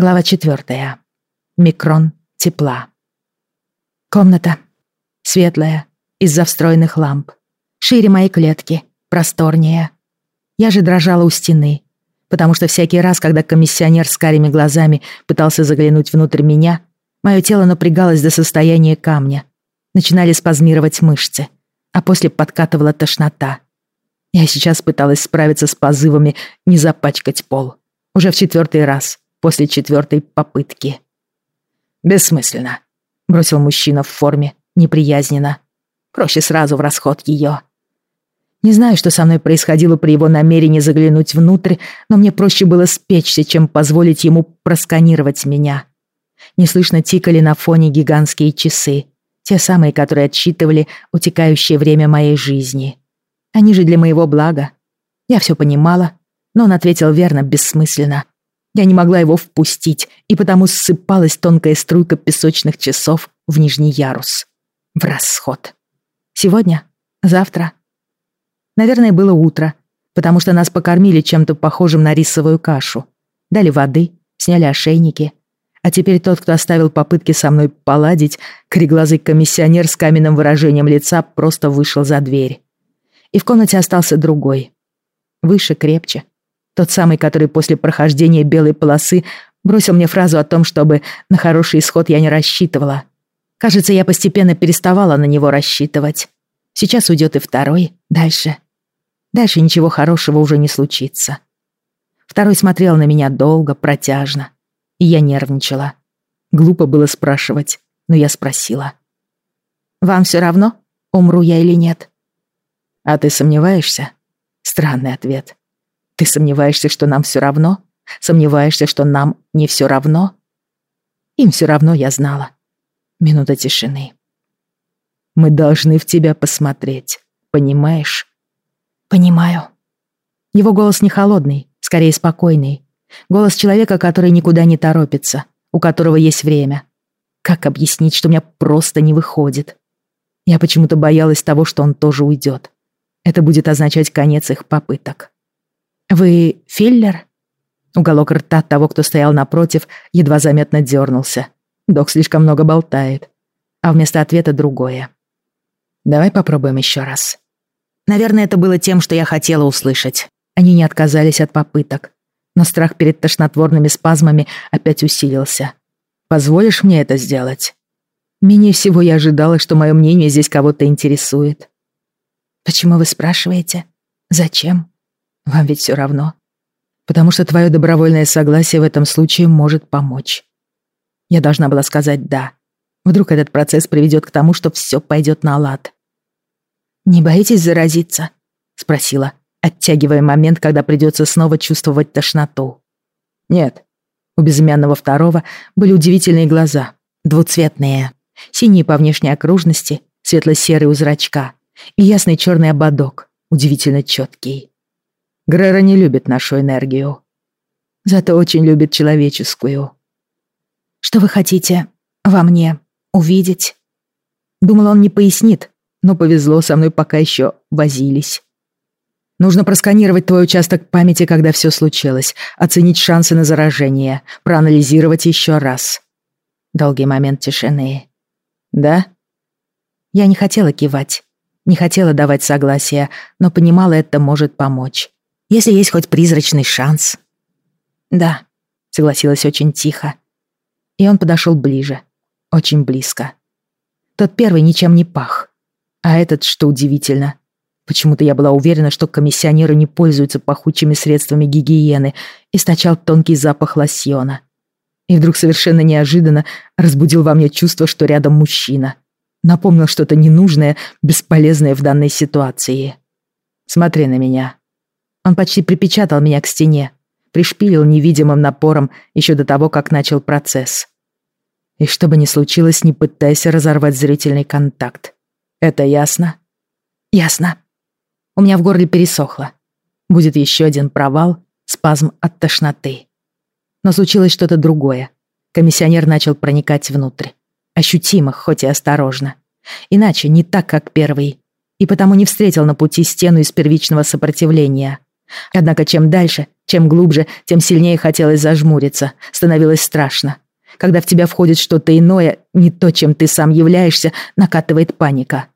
Глава четвертая. Микрон тепла. Комната. Светлая, из-за встроенных ламп. Шире моей клетки, просторнее. Я же дрожала у стены, потому что всякий раз, когда комиссионер с карими глазами пытался заглянуть внутрь меня, мое тело напрягалось до состояния камня. Начинали спазмировать мышцы, а после подкатывала тошнота. Я сейчас пыталась справиться с позывами не запачкать пол. Уже в четвертый раз — после четвертой попытки. «Бессмысленно», — бросил мужчина в форме, неприязненно. «Проще сразу в расход ее». Не знаю, что со мной происходило при его намерении заглянуть внутрь, но мне проще было спечься, чем позволить ему просканировать меня. Неслышно тикали на фоне гигантские часы, те самые, которые отсчитывали утекающее время моей жизни. Они же для моего блага. Я все понимала, но он ответил верно, бессмысленно. Я не могла его впустить, и потому ссыпалась тонкая струйка песочных часов в нижний ярус. В расход. Сегодня? Завтра? Наверное, было утро, потому что нас покормили чем-то похожим на рисовую кашу. Дали воды, сняли ошейники. А теперь тот, кто оставил попытки со мной поладить, кореглазый комиссионер с каменным выражением лица просто вышел за дверь. И в комнате остался другой. Выше, крепче, тот самый, который после прохождения белой полосы бросил мне фразу о том, чтобы на хороший исход я не рассчитывала. Кажется, я постепенно переставала на него рассчитывать. Сейчас уйдет и второй, дальше. Дальше ничего хорошего уже не случится. Второй смотрел на меня долго, протяжно. И я нервничала. Глупо было спрашивать, но я спросила. «Вам все равно, умру я или нет?» «А ты сомневаешься?» Странный ответ. Ты сомневаешься, что нам все равно? Сомневаешься, что нам не все равно? Им все равно, я знала. Минута тишины. Мы должны в тебя посмотреть, понимаешь? Понимаю. Его голос не холодный, скорее спокойный. Голос человека, который никуда не торопится, у которого есть время. Как объяснить, что у меня просто не выходит? Я почему-то боялась того, что он тоже уйдет. Это будет означать конец их попыток. «Вы филлер?» Уголок рта того, кто стоял напротив, едва заметно дернулся. Док слишком много болтает. А вместо ответа другое. «Давай попробуем еще раз». Наверное, это было тем, что я хотела услышать. Они не отказались от попыток. Но страх перед тошнотворными спазмами опять усилился. «Позволишь мне это сделать?» Менее всего я ожидала, что мое мнение здесь кого-то интересует. «Почему вы спрашиваете? Зачем?» Вам ведь все равно. Потому что твое добровольное согласие в этом случае может помочь. Я должна была сказать «да». Вдруг этот процесс приведет к тому, что все пойдет на лад. «Не боитесь заразиться?» — спросила, оттягивая момент, когда придется снова чувствовать тошноту. «Нет». У безымянного второго были удивительные глаза, двуцветные, синие по внешней окружности, светло-серый у зрачка и ясный черный ободок, удивительно четкий. Грера не любит нашу энергию. Зато очень любит человеческую. Что вы хотите во мне увидеть? Думал, он не пояснит, но повезло, со мной пока еще возились. Нужно просканировать твой участок памяти, когда все случилось, оценить шансы на заражение, проанализировать еще раз. Долгий момент тишины. Да? Я не хотела кивать, не хотела давать согласия, но понимала, это может помочь если есть хоть призрачный шанс. Да, согласилась очень тихо. И он подошел ближе, очень близко. Тот первый ничем не пах. А этот, что удивительно, почему-то я была уверена, что комиссионеры не пользуются пахучими средствами гигиены, источал тонкий запах лосьона. И вдруг совершенно неожиданно разбудил во мне чувство, что рядом мужчина. Напомнил что-то ненужное, бесполезное в данной ситуации. «Смотри на меня», он почти припечатал меня к стене, пришпилил невидимым напором еще до того, как начал процесс. И что бы ни случилось, не пытайся разорвать зрительный контакт. Это ясно? Ясно. У меня в горле пересохло. Будет еще один провал, спазм от тошноты. Но случилось что-то другое. Комиссионер начал проникать внутрь. Ощутимо, хоть и осторожно. Иначе, не так, как первый. И потому не встретил на пути стену из первичного сопротивления. Однако чем дальше, Чем глубже, тем сильнее хотелось зажмуриться, становилось страшно. Когда в тебя входит что-то иное, не то, чем ты сам являешься, накатывает паника.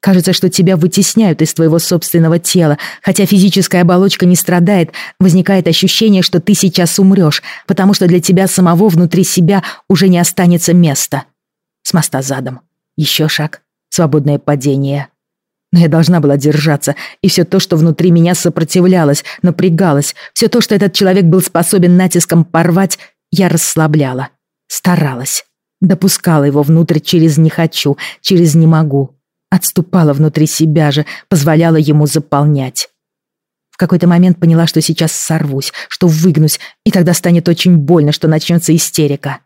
Кажется, что тебя вытесняют из твоего собственного тела, хотя физическая оболочка не страдает, возникает ощущение, что ты сейчас умрешь, потому что для тебя самого внутри себя уже не останется места. С моста задом. Еще шаг. Свободное падение. Но я должна была держаться, и все то, что внутри меня сопротивлялось, напрягалось, все то, что этот человек был способен натиском порвать, я расслабляла, старалась, допускала его внутрь через «не хочу», через «не могу», отступала внутри себя же, позволяла ему заполнять. В какой-то момент поняла, что сейчас сорвусь, что выгнусь, и тогда станет очень больно, что начнется истерика.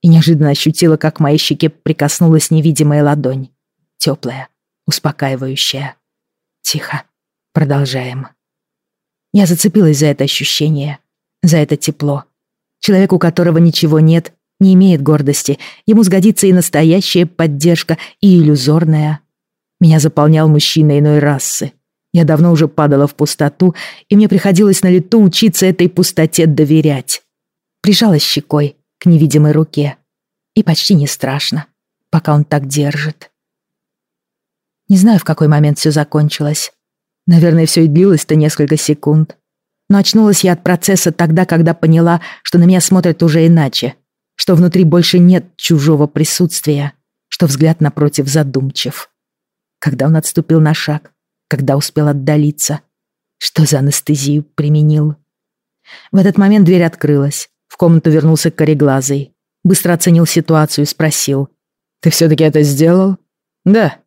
И неожиданно ощутила, как к моей щеке прикоснулась невидимая ладонь. Теплая, успокаивающая. Тихо. Продолжаем. Я зацепилась за это ощущение, за это тепло. Человек, у которого ничего нет, не имеет гордости. Ему сгодится и настоящая поддержка, и иллюзорная. Меня заполнял мужчина иной расы. Я давно уже падала в пустоту, и мне приходилось на лету учиться этой пустоте доверять. Прижалась щекой к невидимой руке. И почти не страшно, пока он так держит. Не знаю, в какой момент все закончилось. Наверное, все и длилось-то несколько секунд. Но очнулась я от процесса тогда, когда поняла, что на меня смотрят уже иначе, что внутри больше нет чужого присутствия, что взгляд напротив задумчив когда он отступил на шаг, когда успел отдалиться. Что за анестезию применил? В этот момент дверь открылась. В комнату вернулся кореглазый. Быстро оценил ситуацию и спросил. «Ты все-таки это сделал?» «Да».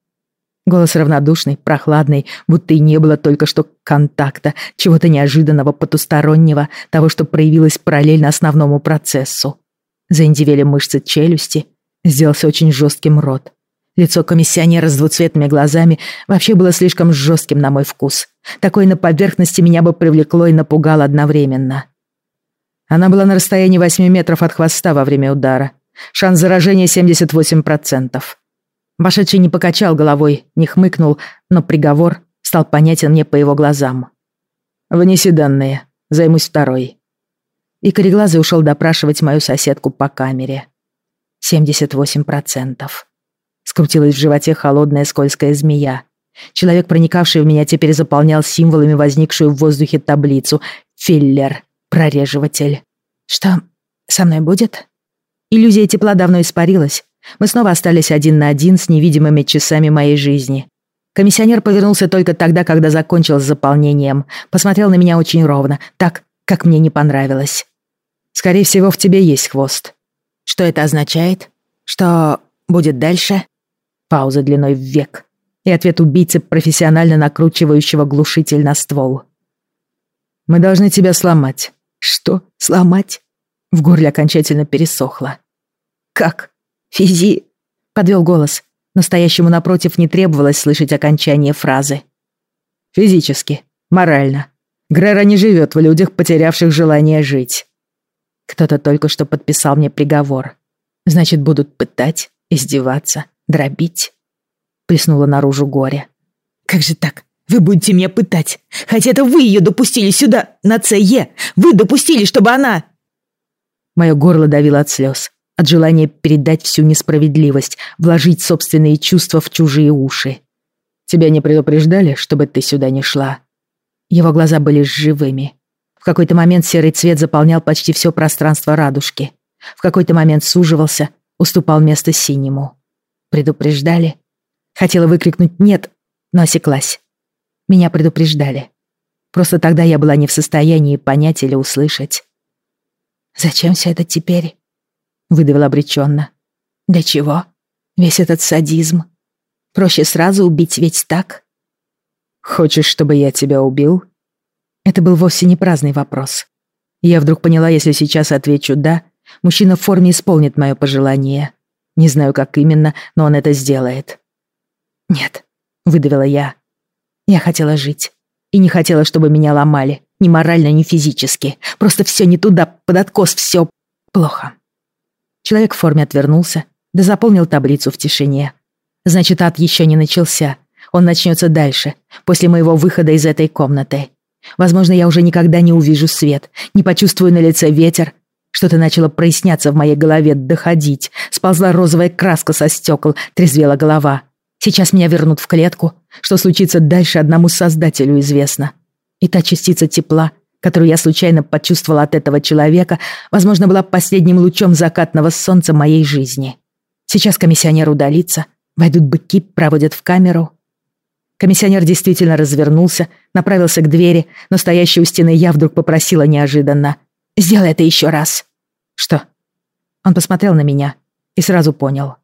Голос равнодушный, прохладный, будто и не было только что контакта, чего-то неожиданного, потустороннего, того, что проявилось параллельно основному процессу. Заиндивели мышцы челюсти, сделался очень жестким рот. Лицо комиссионера с двуцветными глазами вообще было слишком жестким на мой вкус. Такое на поверхности меня бы привлекло и напугало одновременно. Она была на расстоянии 8 метров от хвоста во время удара. Шанс заражения 78%. Вошедший не покачал головой, не хмыкнул, но приговор стал понятен мне по его глазам. «Внеси данные, займусь второй». И кореглазый ушел допрашивать мою соседку по камере. 78%. Скрутилась в животе холодная скользкая змея. Человек, проникавший в меня, теперь заполнял символами возникшую в воздухе таблицу. Филлер. Прореживатель. Что со мной будет? Иллюзия тепла давно испарилась. Мы снова остались один на один с невидимыми часами моей жизни. Комиссионер повернулся только тогда, когда закончил с заполнением. Посмотрел на меня очень ровно, так, как мне не понравилось. «Скорее всего, в тебе есть хвост». «Что это означает? Что будет дальше?» Пауза длиной в век. И ответ убийцы, профессионально накручивающего глушитель на ствол. «Мы должны тебя сломать». «Что? Сломать?» В горле окончательно пересохло. «Как? Физи...» Подвел голос. Настоящему напротив не требовалось слышать окончание фразы. «Физически. Морально. Грера не живет в людях, потерявших желание жить». Кто-то только что подписал мне приговор. Значит, будут пытать, издеваться, дробить. Плеснуло наружу горе. «Как же так? Вы будете меня пытать. Хотя это вы ее допустили сюда, на ЦЕ. Вы допустили, чтобы она...» Мое горло давило от слез, от желания передать всю несправедливость, вложить собственные чувства в чужие уши. «Тебя не предупреждали, чтобы ты сюда не шла?» Его глаза были живыми. В какой-то момент серый цвет заполнял почти все пространство радужки. В какой-то момент суживался, уступал место синему. Предупреждали? Хотела выкрикнуть «нет», но осеклась. Меня предупреждали. Просто тогда я была не в состоянии понять или услышать. «Зачем все это теперь?» — выдавила обреченно. «Для чего? Весь этот садизм. Проще сразу убить ведь так?» «Хочешь, чтобы я тебя убил?» Это был вовсе не праздный вопрос. Я вдруг поняла, если сейчас отвечу «да», мужчина в форме исполнит мое пожелание. Не знаю, как именно, но он это сделает. «Нет», — выдавила я. Я хотела жить. И не хотела, чтобы меня ломали. Ни морально, ни физически. Просто все не туда, под откос, все плохо. Человек в форме отвернулся, да заполнил таблицу в тишине. Значит, ад еще не начался. Он начнется дальше, после моего выхода из этой комнаты. Возможно, я уже никогда не увижу свет, не почувствую на лице ветер. Что-то начало проясняться в моей голове, доходить. Сползла розовая краска со стекол, трезвела голова. Сейчас меня вернут в клетку. Что случится дальше, одному Создателю известно. И та частица тепла, которую я случайно почувствовала от этого человека, возможно, была последним лучом закатного солнца моей жизни. Сейчас комиссионер удалится, войдут быки, проводят в камеру. Комиссионер действительно развернулся, направился к двери, но стоящая у стены я вдруг попросила неожиданно. «Сделай это еще раз». «Что?» Он посмотрел на меня и сразу понял.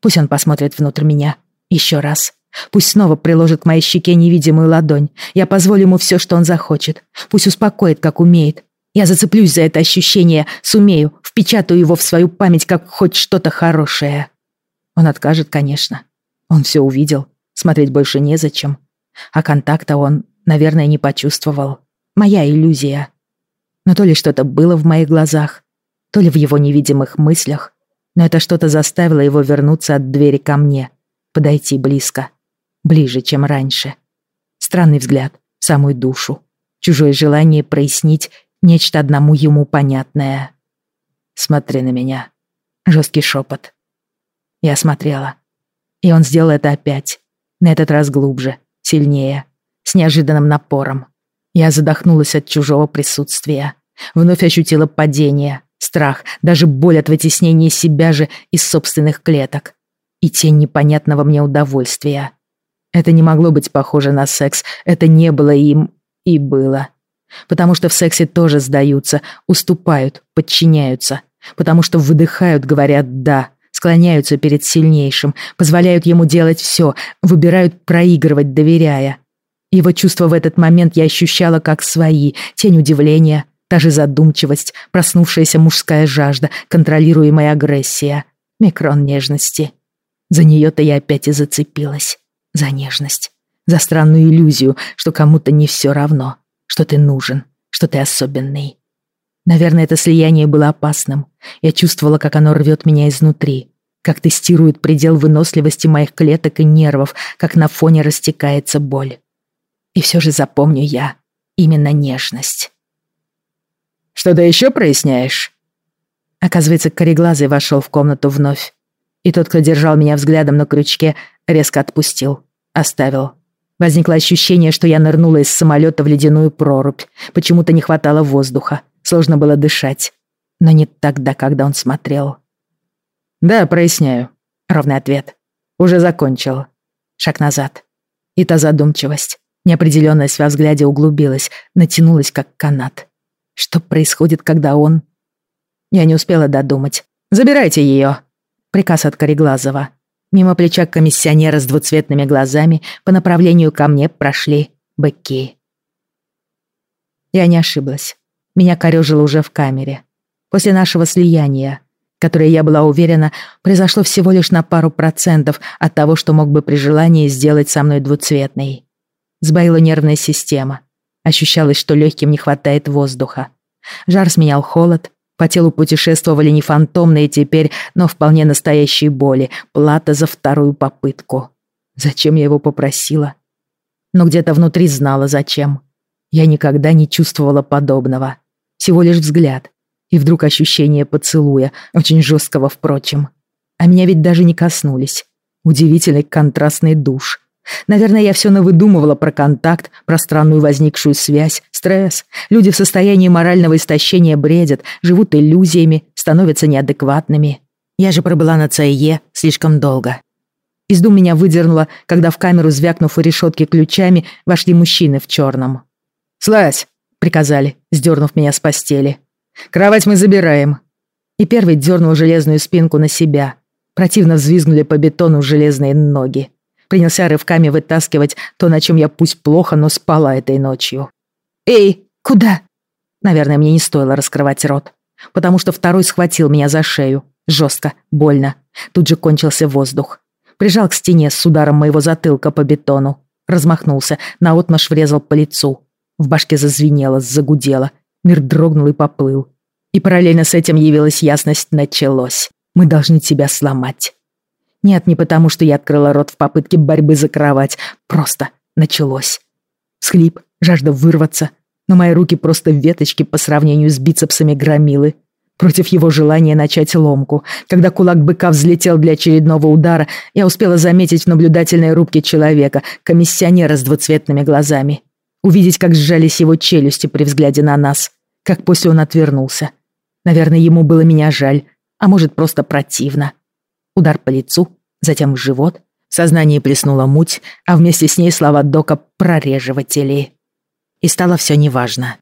Пусть он посмотрит внутрь меня еще раз. Пусть снова приложит к моей щеке невидимую ладонь. Я позволю ему все, что он захочет. Пусть успокоит, как умеет. Я зацеплюсь за это ощущение, сумею, впечатаю его в свою память, как хоть что-то хорошее. Он откажет, конечно. Он все увидел, смотреть больше незачем. А контакта он, наверное, не почувствовал. Моя иллюзия. Но то ли что-то было в моих глазах, то ли в его невидимых мыслях, но это что-то заставило его вернуться от двери ко мне, подойти близко ближе, чем раньше. Странный взгляд в самую душу. Чужое желание прояснить нечто одному ему понятное. «Смотри на меня». Жесткий шепот. Я смотрела. И он сделал это опять. На этот раз глубже, сильнее, с неожиданным напором. Я задохнулась от чужого присутствия. Вновь ощутила падение, страх, даже боль от вытеснения себя же из собственных клеток. И тень непонятного мне удовольствия. Это не могло быть похоже на секс, это не было им и было. Потому что в сексе тоже сдаются, уступают, подчиняются. Потому что выдыхают, говорят «да», склоняются перед сильнейшим, позволяют ему делать все, выбирают проигрывать, доверяя. Его чувства в этот момент я ощущала как свои, тень удивления, та же задумчивость, проснувшаяся мужская жажда, контролируемая агрессия, микрон нежности. За нее-то я опять и зацепилась. За нежность. За странную иллюзию, что кому-то не все равно, что ты нужен, что ты особенный. Наверное, это слияние было опасным. Я чувствовала, как оно рвет меня изнутри, как тестирует предел выносливости моих клеток и нервов, как на фоне растекается боль. И все же запомню я именно нежность. «Что-то еще проясняешь?» Оказывается, кореглазый вошел в комнату вновь. И тот, кто держал меня взглядом на крючке, резко отпустил. Оставил. Возникло ощущение, что я нырнула из самолета в ледяную прорубь. Почему-то не хватало воздуха. Сложно было дышать. Но не тогда, когда он смотрел. «Да, проясняю». Ровный ответ. «Уже закончил». Шаг назад. И та задумчивость. Неопределенность во взгляде углубилась, натянулась, как канат. Что происходит, когда он... Я не успела додумать. «Забирайте ее!» Приказ от Кореглазова. Мимо плеча комиссионера с двуцветными глазами по направлению ко мне прошли быки. Я не ошиблась. Меня корёжило уже в камере. После нашего слияния, которое, я была уверена, произошло всего лишь на пару процентов от того, что мог бы при желании сделать со мной двуцветной. Сбоила нервная система. Ощущалось, что легким не хватает воздуха. Жар сменял холод, по телу путешествовали не фантомные теперь, но вполне настоящие боли. Плата за вторую попытку. Зачем я его попросила? Но где-то внутри знала, зачем. Я никогда не чувствовала подобного. Всего лишь взгляд. И вдруг ощущение поцелуя, очень жесткого, впрочем. А меня ведь даже не коснулись. Удивительный контрастный душ. Наверное, я все навыдумывала про контакт, про странную возникшую связь, стресс. Люди в состоянии морального истощения бредят, живут иллюзиями, становятся неадекватными. Я же пробыла на ЦЕ слишком долго. Из дум меня выдернуло, когда в камеру, звякнув у решетки ключами, вошли мужчины в черном. «Слазь!» — приказали, сдернув меня с постели. «Кровать мы забираем». И первый дернул железную спинку на себя. Противно взвизгнули по бетону железные ноги принялся рывками вытаскивать то, на чем я пусть плохо, но спала этой ночью. «Эй, куда?» Наверное, мне не стоило раскрывать рот, потому что второй схватил меня за шею. Жестко, больно. Тут же кончился воздух. Прижал к стене с ударом моего затылка по бетону. Размахнулся, наотмашь врезал по лицу. В башке зазвенело, загудело. Мир дрогнул и поплыл. И параллельно с этим явилась ясность «началось». Мы должны тебя сломать. Нет, не потому, что я открыла рот в попытке борьбы за кровать. Просто началось. Схлип, жажда вырваться, но мои руки просто веточки по сравнению с бицепсами громилы. Против его желания начать ломку. Когда кулак быка взлетел для очередного удара, я успела заметить в наблюдательной рубке человека, комиссионера с двуцветными глазами. Увидеть, как сжались его челюсти при взгляде на нас, как после он отвернулся. Наверное, ему было меня жаль, а может, просто противно. Удар по лицу, затем в живот. В сознании плеснула муть, а вместе с ней слова Дока «прореживатели». И стало все неважно.